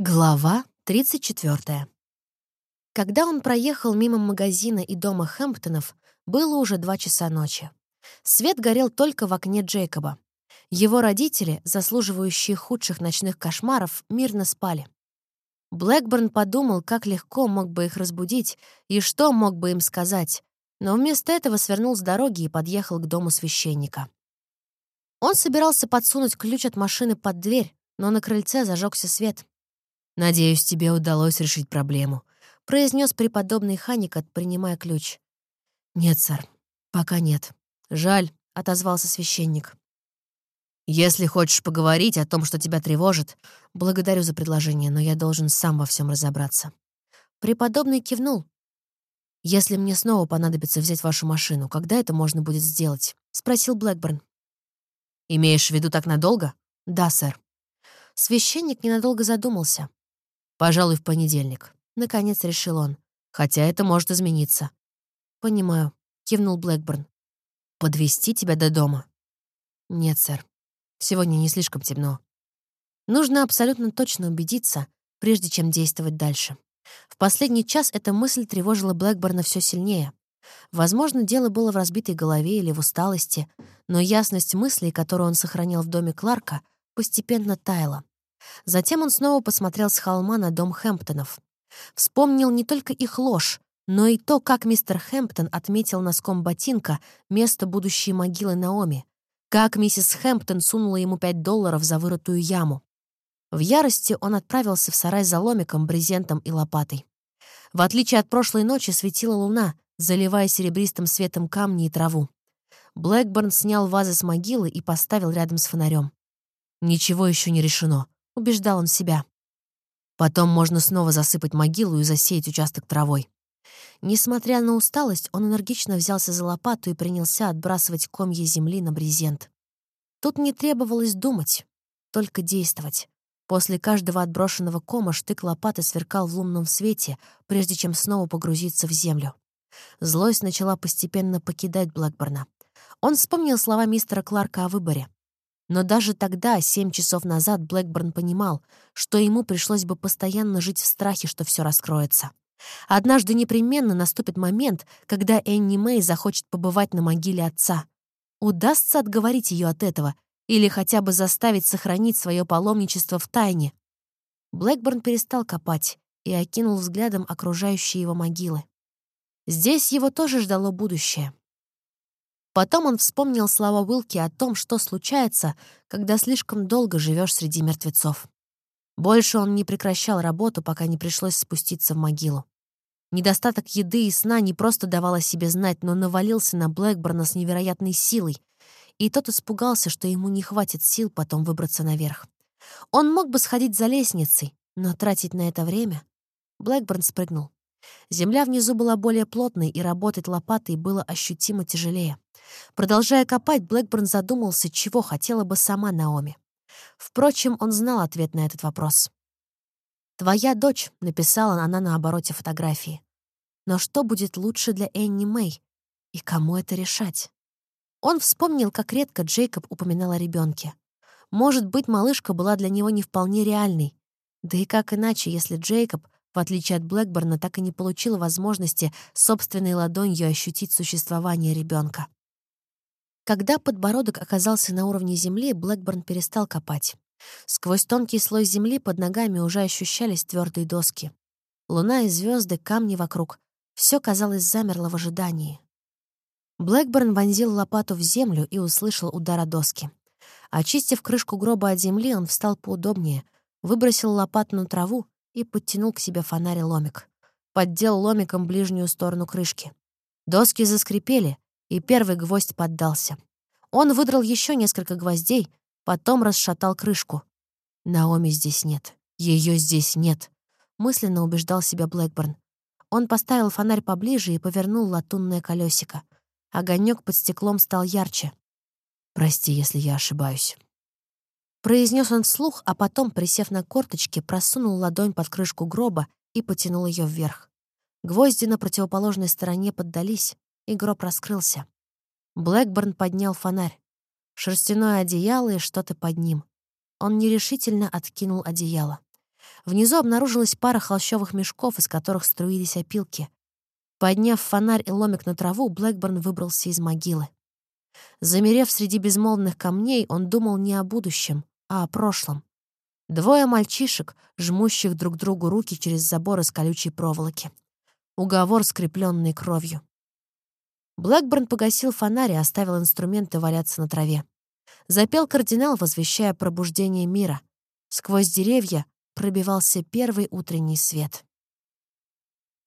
Глава 34. Когда он проехал мимо магазина и дома Хэмптонов, было уже два часа ночи. Свет горел только в окне Джейкоба. Его родители, заслуживающие худших ночных кошмаров, мирно спали. Блэкборн подумал, как легко мог бы их разбудить и что мог бы им сказать, но вместо этого свернул с дороги и подъехал к дому священника. Он собирался подсунуть ключ от машины под дверь, но на крыльце зажегся свет. «Надеюсь, тебе удалось решить проблему», — произнес преподобный Ханикот, принимая ключ. «Нет, сэр, пока нет. Жаль», — отозвался священник. «Если хочешь поговорить о том, что тебя тревожит, благодарю за предложение, но я должен сам во всем разобраться». Преподобный кивнул. «Если мне снова понадобится взять вашу машину, когда это можно будет сделать?» — спросил Блэкборн. «Имеешь в виду так надолго?» «Да, сэр». Священник ненадолго задумался. Пожалуй, в понедельник. Наконец решил он. Хотя это может измениться. Понимаю, кивнул Блэкборн. Подвести тебя до дома? Нет, сэр. Сегодня не слишком темно. Нужно абсолютно точно убедиться, прежде чем действовать дальше. В последний час эта мысль тревожила Блэкборна все сильнее. Возможно, дело было в разбитой голове или в усталости, но ясность мыслей, которую он сохранял в доме Кларка, постепенно таяла. Затем он снова посмотрел с холма на дом Хэмптонов. Вспомнил не только их ложь, но и то, как мистер Хэмптон отметил носком ботинка место будущей могилы Наоми, как миссис Хэмптон сунула ему пять долларов за вырытую яму. В ярости он отправился в сарай за ломиком, брезентом и лопатой. В отличие от прошлой ночи светила луна, заливая серебристым светом камни и траву. Блэкборн снял вазы с могилы и поставил рядом с фонарем. Ничего еще не решено убеждал он себя. Потом можно снова засыпать могилу и засеять участок травой. Несмотря на усталость, он энергично взялся за лопату и принялся отбрасывать комья земли на брезент. Тут не требовалось думать, только действовать. После каждого отброшенного кома штык лопаты сверкал в лунном свете, прежде чем снова погрузиться в землю. Злость начала постепенно покидать Блэкборна. Он вспомнил слова мистера Кларка о выборе. Но даже тогда, семь часов назад, Блэкборн понимал, что ему пришлось бы постоянно жить в страхе, что все раскроется. Однажды непременно наступит момент, когда Энни Мэй захочет побывать на могиле отца. Удастся отговорить ее от этого или хотя бы заставить сохранить свое паломничество в тайне. Блэкборн перестал копать и окинул взглядом окружающие его могилы. Здесь его тоже ждало будущее. Потом он вспомнил слова Уилки о том, что случается, когда слишком долго живешь среди мертвецов. Больше он не прекращал работу, пока не пришлось спуститься в могилу. Недостаток еды и сна не просто давал о себе знать, но навалился на Блэкборна с невероятной силой, и тот испугался, что ему не хватит сил потом выбраться наверх. Он мог бы сходить за лестницей, но тратить на это время... Блэкборн спрыгнул. Земля внизу была более плотной, и работать лопатой было ощутимо тяжелее. Продолжая копать, Блэкборн задумался, чего хотела бы сама Наоми. Впрочем, он знал ответ на этот вопрос. «Твоя дочь», — написала она на обороте фотографии. «Но что будет лучше для Энни Мэй? И кому это решать?» Он вспомнил, как редко Джейкоб упоминал о ребенке. Может быть, малышка была для него не вполне реальной. Да и как иначе, если Джейкоб, в отличие от Блэкборна, так и не получил возможности собственной ладонью ощутить существование ребенка. Когда подбородок оказался на уровне земли, Блэкборн перестал копать. Сквозь тонкий слой земли под ногами уже ощущались твердые доски. Луна и звезды, камни вокруг — все казалось замерло в ожидании. Блэкборн вонзил лопату в землю и услышал удар о доски. Очистив крышку гроба от земли, он встал поудобнее, выбросил лопату на траву и подтянул к себе фонарь ломик. Поддел ломиком ближнюю сторону крышки. Доски заскрипели, и первый гвоздь поддался. Он выдрал еще несколько гвоздей, потом расшатал крышку. Наоми здесь нет. Ее здесь нет. Мысленно убеждал себя Блэкборн. Он поставил фонарь поближе и повернул латунное колесико. Огонек под стеклом стал ярче. «Прости, если я ошибаюсь». Произнес он вслух, а потом, присев на корточки, просунул ладонь под крышку гроба и потянул ее вверх. Гвозди на противоположной стороне поддались, и гроб раскрылся. Блэкборн поднял фонарь. Шерстяное одеяло и что-то под ним. Он нерешительно откинул одеяло. Внизу обнаружилась пара холщовых мешков, из которых струились опилки. Подняв фонарь и ломик на траву, Блэкборн выбрался из могилы. Замерев среди безмолвных камней, он думал не о будущем, а о прошлом. Двое мальчишек, жмущих друг другу руки через забор из колючей проволоки. Уговор, скрепленный кровью. Блэкборн погасил фонарь и оставил инструменты валяться на траве. Запел кардинал, возвещая пробуждение мира. Сквозь деревья пробивался первый утренний свет.